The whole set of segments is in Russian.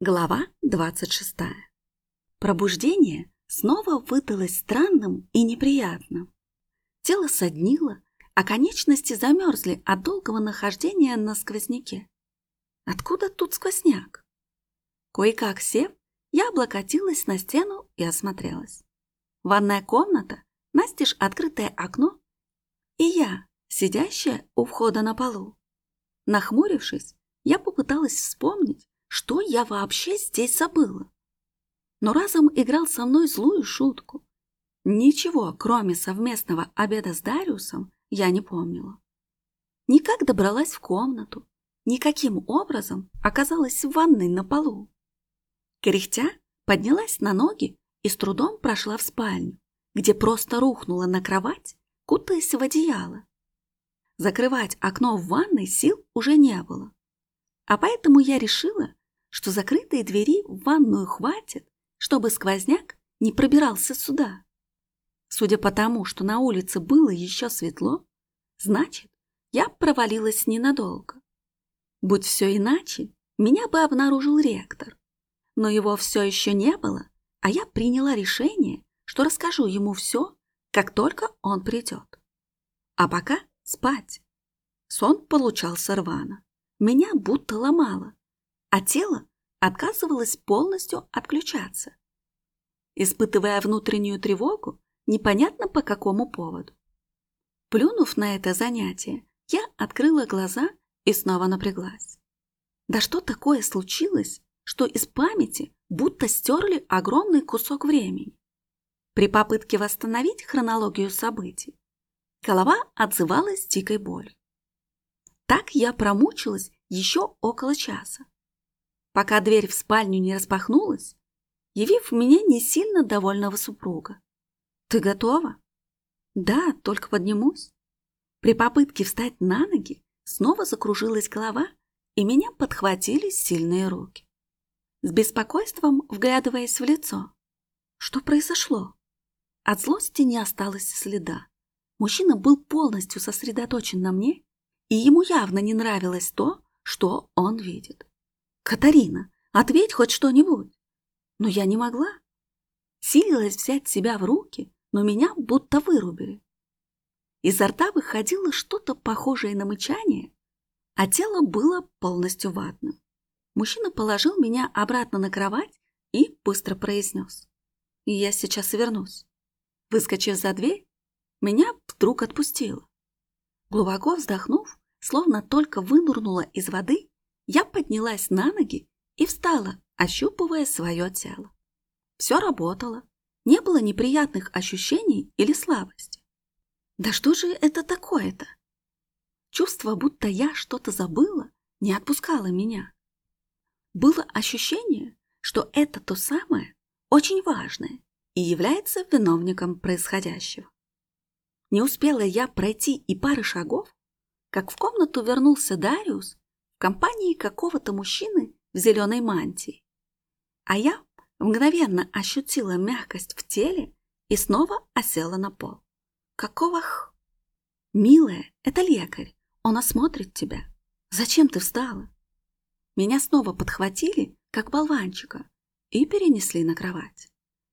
Глава 26. Пробуждение снова выдалось странным и неприятным. Тело соднило, а конечности замерзли от долгого нахождения на сквозняке. Откуда тут сквозняк? Кое-как сев, я облокотилась на стену и осмотрелась. Ванная комната, настежь открытое окно и я, сидящая у входа на полу. Нахмурившись, я попыталась вспомнить, что я вообще здесь забыла? Но разом играл со мной злую шутку. Ничего, кроме совместного обеда с Дариусом, я не помнила. Никак добралась в комнату, никаким образом оказалась в ванной на полу. Кряхтя поднялась на ноги и с трудом прошла в спальню, где просто рухнула на кровать, кутаясь в одеяло. Закрывать окно в ванной сил уже не было. А поэтому я решила, что закрытой двери в ванную хватит, чтобы сквозняк не пробирался сюда. Судя по тому, что на улице было еще светло, значит, я провалилась ненадолго. Будь все иначе, меня бы обнаружил ректор. Но его все еще не было, а я приняла решение, что расскажу ему все, как только он придет. А пока спать. Сон получался рвано. Меня будто ломало а тело отказывалось полностью отключаться. Испытывая внутреннюю тревогу, непонятно по какому поводу. Плюнув на это занятие, я открыла глаза и снова напряглась. Да что такое случилось, что из памяти будто стерли огромный кусок времени? При попытке восстановить хронологию событий голова отзывалась дикой болью. Так я промучилась еще около часа пока дверь в спальню не распахнулась, явив мне не сильно довольного супруга. «Ты готова?» «Да, только поднимусь». При попытке встать на ноги снова закружилась голова, и меня подхватили сильные руки. С беспокойством вглядываясь в лицо. Что произошло? От злости не осталось следа. Мужчина был полностью сосредоточен на мне, и ему явно не нравилось то, что он видит. «Катарина, ответь хоть что-нибудь!» Но я не могла. Силилась взять себя в руки, но меня будто вырубили. Изо рта выходило что-то похожее на мычание, а тело было полностью ватным. Мужчина положил меня обратно на кровать и быстро произнес. «Я сейчас вернусь». Выскочив за дверь, меня вдруг отпустило. Глубоко вздохнув, словно только вынурнула из воды, я поднялась на ноги и встала, ощупывая свое тело. Все работало, не было неприятных ощущений или слабости. Да что же это такое-то? Чувство, будто я что-то забыла, не отпускало меня. Было ощущение, что это то самое, очень важное, и является виновником происходящего. Не успела я пройти и пары шагов, как в комнату вернулся Дариус компании какого-то мужчины в зеленой мантии. А я мгновенно ощутила мягкость в теле и снова осела на пол. Какого х... Милая, это лекарь, он осмотрит тебя. Зачем ты встала? Меня снова подхватили, как болванчика, и перенесли на кровать.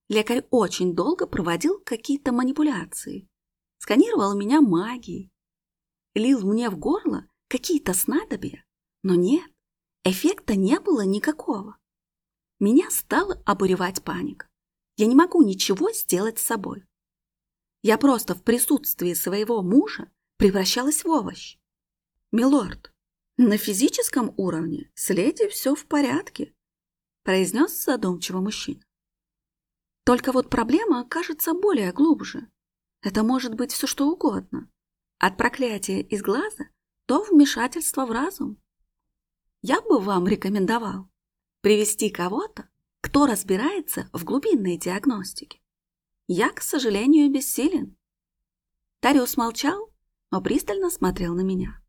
Лекарь очень долго проводил какие-то манипуляции, сканировал меня магией, лил мне в горло какие-то снадобья, но нет, эффекта не было никакого. Меня стала обуревать паника. Я не могу ничего сделать с собой. Я просто в присутствии своего мужа превращалась в овощ. «Милорд, на физическом уровне с леди все в порядке», произнес задумчиво мужчина. Только вот проблема кажется более глубже. Это может быть все что угодно. От проклятия из глаза до вмешательства в разум я бы вам рекомендовал привести кого-то, кто разбирается в глубинной диагностике. Я, к сожалению, бессилен. Тариус молчал, но пристально смотрел на меня.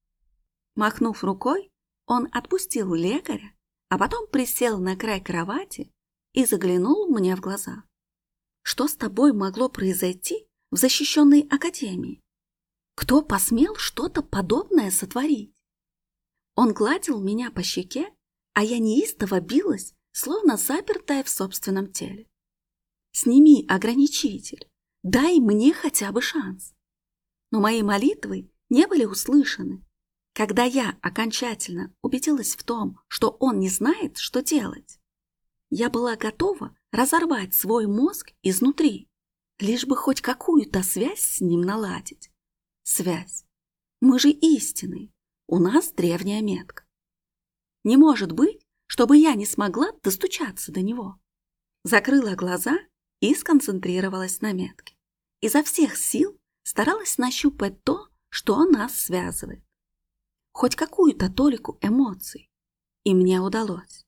Махнув рукой, он отпустил лекаря, а потом присел на край кровати и заглянул мне в глаза. Что с тобой могло произойти в защищенной академии? Кто посмел что-то подобное сотворить? Он гладил меня по щеке, а я неистово билась словно запертая в собственном теле. Сними ограничитель, дай мне хотя бы шанс. Но мои молитвы не были услышаны. Когда я окончательно убедилась в том, что он не знает, что делать, я была готова разорвать свой мозг изнутри, лишь бы хоть какую-то связь с ним наладить. Связь. Мы же истинные, у нас древняя метка. Не может быть, чтобы я не смогла достучаться до него. Закрыла глаза и сконцентрировалась на метке. Изо всех сил старалась нащупать то, что нас связывает. Хоть какую-то толику эмоций. И мне удалось.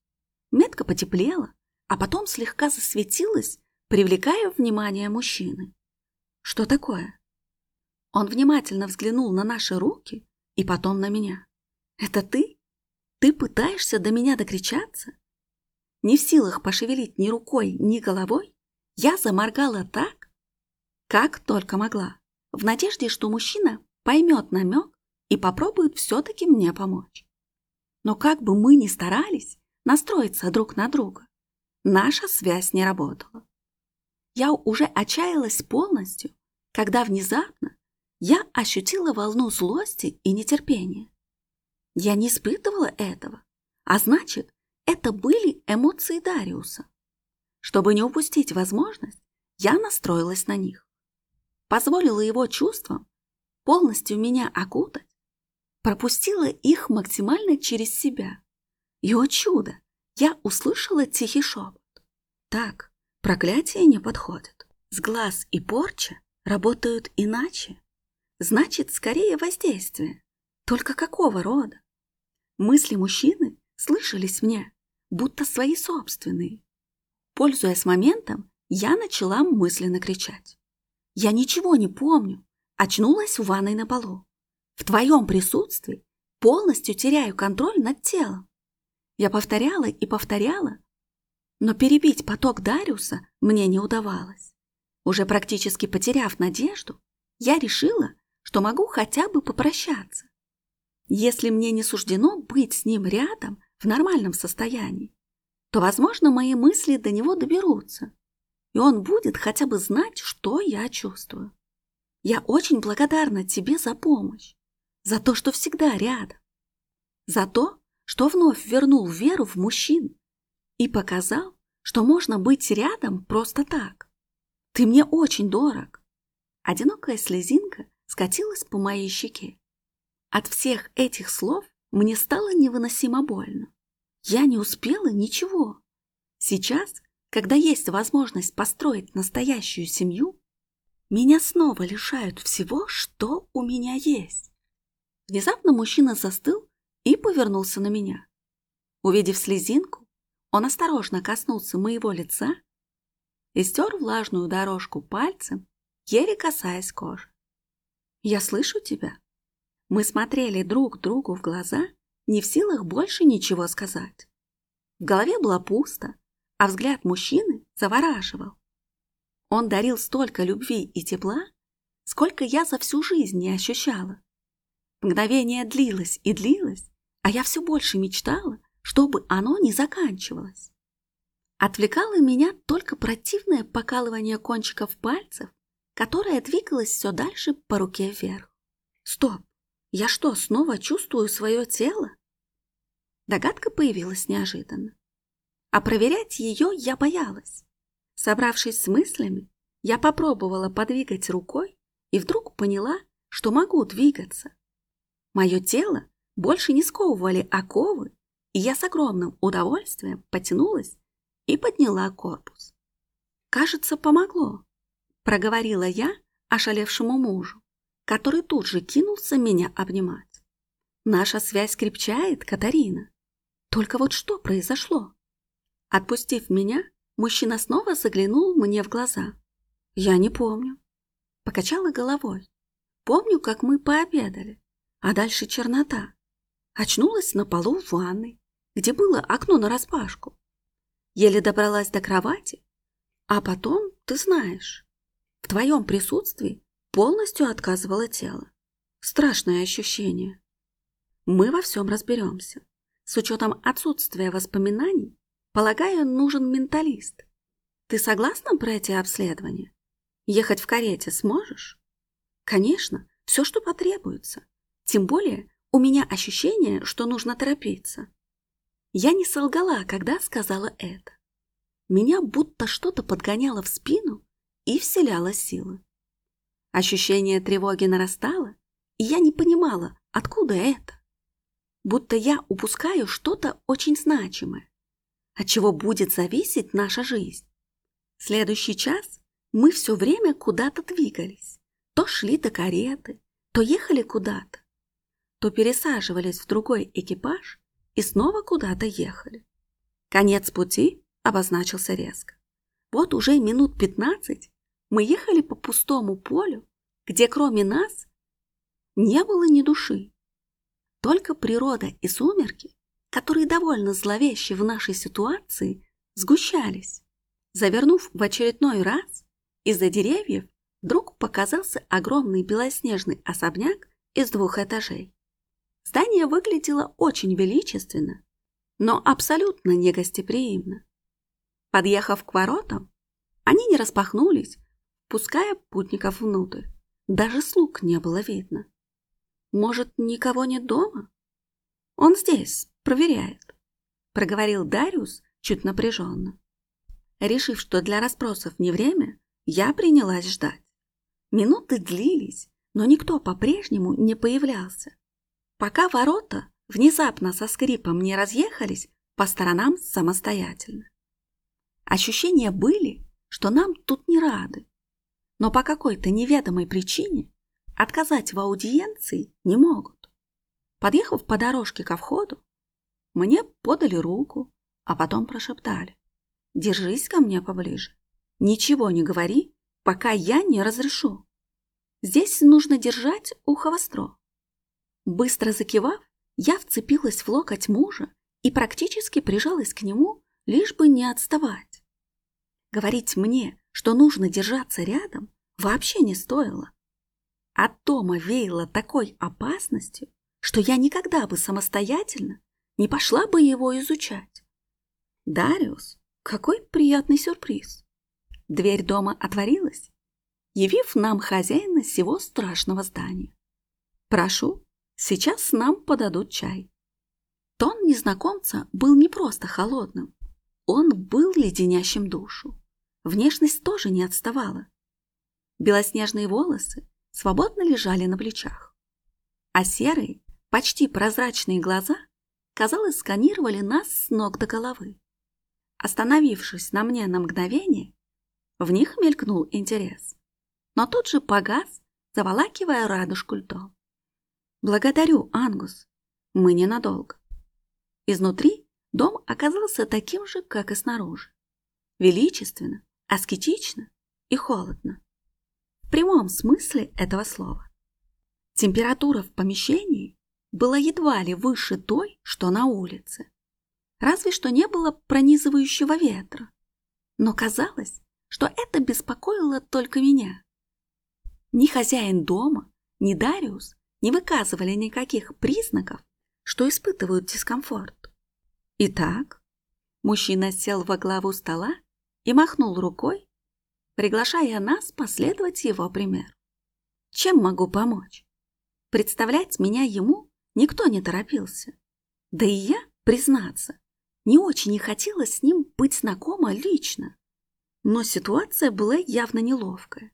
Метка потеплела, а потом слегка засветилась, привлекая внимание мужчины. Что такое? Он внимательно взглянул на наши руки и потом на меня. Это ты? Ты пытаешься до меня докричаться? Не в силах пошевелить ни рукой, ни головой, я заморгала так, как только могла в надежде, что мужчина поймет намек и попробует все-таки мне помочь. Но как бы мы ни старались настроиться друг на друга, наша связь не работала. Я уже отчаялась полностью, когда внезапно я ощутила волну злости и нетерпения. Я не испытывала этого, а значит, это были эмоции Дариуса. Чтобы не упустить возможность, я настроилась на них позволила его чувствам полностью меня окутать, пропустила их максимально через себя. И, о чудо, я услышала тихий шепот. Так, проклятие не подходит. С глаз и порча работают иначе. Значит, скорее воздействие. Только какого рода? Мысли мужчины слышались мне, будто свои собственные. Пользуясь моментом, я начала мысленно кричать. Я ничего не помню. Очнулась в ванной на полу. В твоем присутствии полностью теряю контроль над телом. Я повторяла и повторяла, но перебить поток Дариуса мне не удавалось. Уже практически потеряв надежду, я решила, что могу хотя бы попрощаться. Если мне не суждено быть с ним рядом в нормальном состоянии, то, возможно, мои мысли до него доберутся и он будет хотя бы знать, что я чувствую. Я очень благодарна тебе за помощь, за то, что всегда рядом, за то, что вновь вернул веру в мужчин и показал, что можно быть рядом просто так. Ты мне очень дорог. Одинокая слезинка скатилась по моей щеке. От всех этих слов мне стало невыносимо больно. Я не успела ничего. Сейчас когда есть возможность построить настоящую семью, меня снова лишают всего, что у меня есть. Внезапно мужчина застыл и повернулся на меня. Увидев слезинку, он осторожно коснулся моего лица и стер влажную дорожку пальцем, еле касаясь кожи. «Я слышу тебя». Мы смотрели друг другу в глаза, не в силах больше ничего сказать. В голове было пусто, а взгляд мужчины завораживал. Он дарил столько любви и тепла, сколько я за всю жизнь не ощущала. Мгновение длилось и длилось, а я все больше мечтала, чтобы оно не заканчивалось. Отвлекало меня только противное покалывание кончиков пальцев, которое двигалось все дальше по руке вверх. Стоп! Я что, снова чувствую свое тело? Догадка появилась неожиданно а проверять ее я боялась. Собравшись с мыслями, я попробовала подвигать рукой и вдруг поняла, что могу двигаться. Мое тело больше не сковывали оковы, и я с огромным удовольствием потянулась и подняла корпус. «Кажется, помогло», — проговорила я ошалевшему мужу, который тут же кинулся меня обнимать. «Наша связь крепчает, Катарина. Только вот что произошло?» Отпустив меня, мужчина снова заглянул мне в глаза. Я не помню. Покачала головой. Помню, как мы пообедали, а дальше чернота. Очнулась на полу в ванной, где было окно нараспашку. Еле добралась до кровати, а потом, ты знаешь, в твоем присутствии полностью отказывало тело. Страшное ощущение. Мы во всем разберемся. С учетом отсутствия воспоминаний, Полагаю, нужен менталист. Ты согласна пройти обследование? Ехать в карете сможешь? Конечно, все, что потребуется. Тем более у меня ощущение, что нужно торопиться. Я не солгала, когда сказала это. Меня будто что-то подгоняло в спину и вселяло силы. Ощущение тревоги нарастало, и я не понимала, откуда это. Будто я упускаю что-то очень значимое, от чего будет зависеть наша жизнь. Следующий час мы все время куда-то двигались. То шли до кареты, то ехали куда-то, то пересаживались в другой экипаж и снова куда-то ехали. Конец пути обозначился резко. Вот уже минут пятнадцать мы ехали по пустому полю, где кроме нас не было ни души. Только природа и сумерки, которые довольно зловещи в нашей ситуации, сгущались. Завернув в очередной раз, из-за деревьев вдруг показался огромный белоснежный особняк из двух этажей. Здание выглядело очень величественно, но абсолютно негостеприимно. Подъехав к воротам, они не распахнулись, пуская путников внутрь. Даже слуг не было видно. Может, никого нет дома? Он здесь, проверяет, проговорил Дариус чуть напряженно. Решив, что для расспросов не время, я принялась ждать. Минуты длились, но никто по-прежнему не появлялся. Пока ворота внезапно со скрипом не разъехались по сторонам самостоятельно. Ощущения были, что нам тут не рады, но по какой-то неведомой причине отказать в аудиенции не могут. Подъехав по дорожке ко входу, мне подали руку, а потом прошептали. Держись ко мне поближе. Ничего не говори, пока я не разрешу. Здесь нужно держать ухо востро. Быстро закивав, я вцепилась в локоть мужа и практически прижалась к нему, лишь бы не отставать. Говорить мне, что нужно держаться рядом, вообще не стоило. От дома веяло такой опасностью, что я никогда бы самостоятельно не пошла бы его изучать. Дариус, какой приятный сюрприз! Дверь дома отворилась, явив нам хозяина всего страшного здания. Прошу, сейчас нам подадут чай. Тон незнакомца был не просто холодным, он был леденящим душу. Внешность тоже не отставала. Белоснежные волосы свободно лежали на плечах, а серые, почти прозрачные глаза казалось, сканировали нас с ног до головы. Остановившись на мне на мгновение, в них мелькнул интерес, но тут же погас, заволакивая радужку льдом. «Благодарю, Ангус, мы ненадолго». Изнутри дом оказался таким же, как и снаружи. Величественно, аскетично и холодно. В прямом смысле этого слова. Температура в помещении была едва ли выше той, что на улице. Разве что не было пронизывающего ветра. Но казалось, что это беспокоило только меня. Ни хозяин дома, ни Дариус не выказывали никаких признаков, что испытывают дискомфорт. Итак, мужчина сел во главу стола и махнул рукой, приглашая нас последовать его примеру. Чем могу помочь? Представлять меня ему Никто не торопился. Да и я, признаться, не очень не хотела с ним быть знакома лично. Но ситуация была явно неловкая.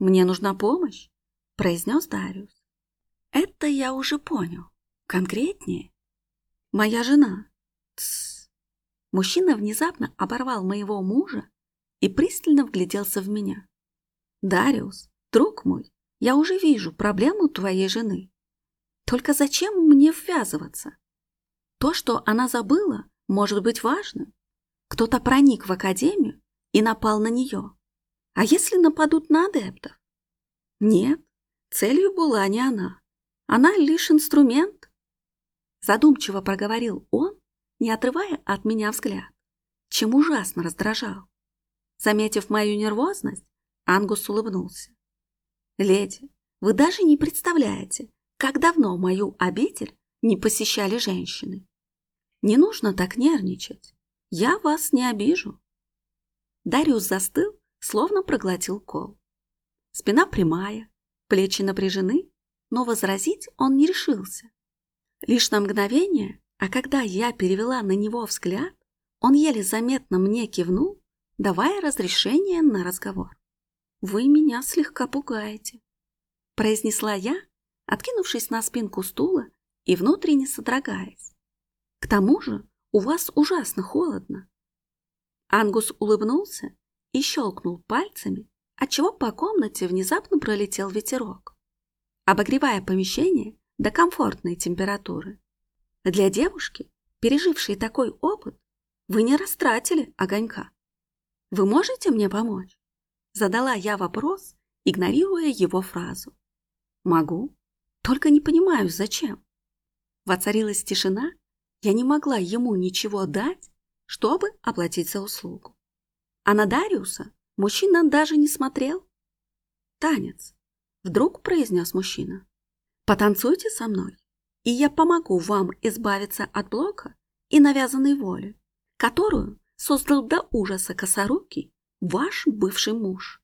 «Мне нужна помощь», — произнес Дариус. «Это я уже понял. Конкретнее. Моя жена». Тссс. Мужчина внезапно оборвал моего мужа и пристально вгляделся в меня. «Дариус, друг мой, я уже вижу проблему твоей жены. Только зачем мне ввязываться? То, что она забыла, может быть важным. Кто-то проник в академию и напал на нее. А если нападут на адептов? Нет, целью была не она. Она лишь инструмент. Задумчиво проговорил он, не отрывая от меня взгляд, чем ужасно раздражал. Заметив мою нервозность, Ангус улыбнулся. «Леди, вы даже не представляете, как давно мою обитель не посещали женщины? Не нужно так нервничать. Я вас не обижу. Дариус застыл, словно проглотил кол. Спина прямая, плечи напряжены, но возразить он не решился. Лишь на мгновение, а когда я перевела на него взгляд, он еле заметно мне кивнул, давая разрешение на разговор. «Вы меня слегка пугаете», — произнесла я, откинувшись на спинку стула и внутренне содрогаясь. «К тому же у вас ужасно холодно». Ангус улыбнулся и щелкнул пальцами, отчего по комнате внезапно пролетел ветерок, обогревая помещение до комфортной температуры. Для девушки, пережившей такой опыт, вы не растратили огонька. Вы можете мне помочь? Задала я вопрос, игнорируя его фразу. Могу, только не понимаю, зачем. Воцарилась тишина, я не могла ему ничего дать, чтобы оплатить за услугу. А на Дариуса мужчина даже не смотрел. «Танец», — вдруг произнес мужчина. «Потанцуйте со мной, и я помогу вам избавиться от блока и навязанной воли, которую создал до ужаса косорукий ваш бывший муж.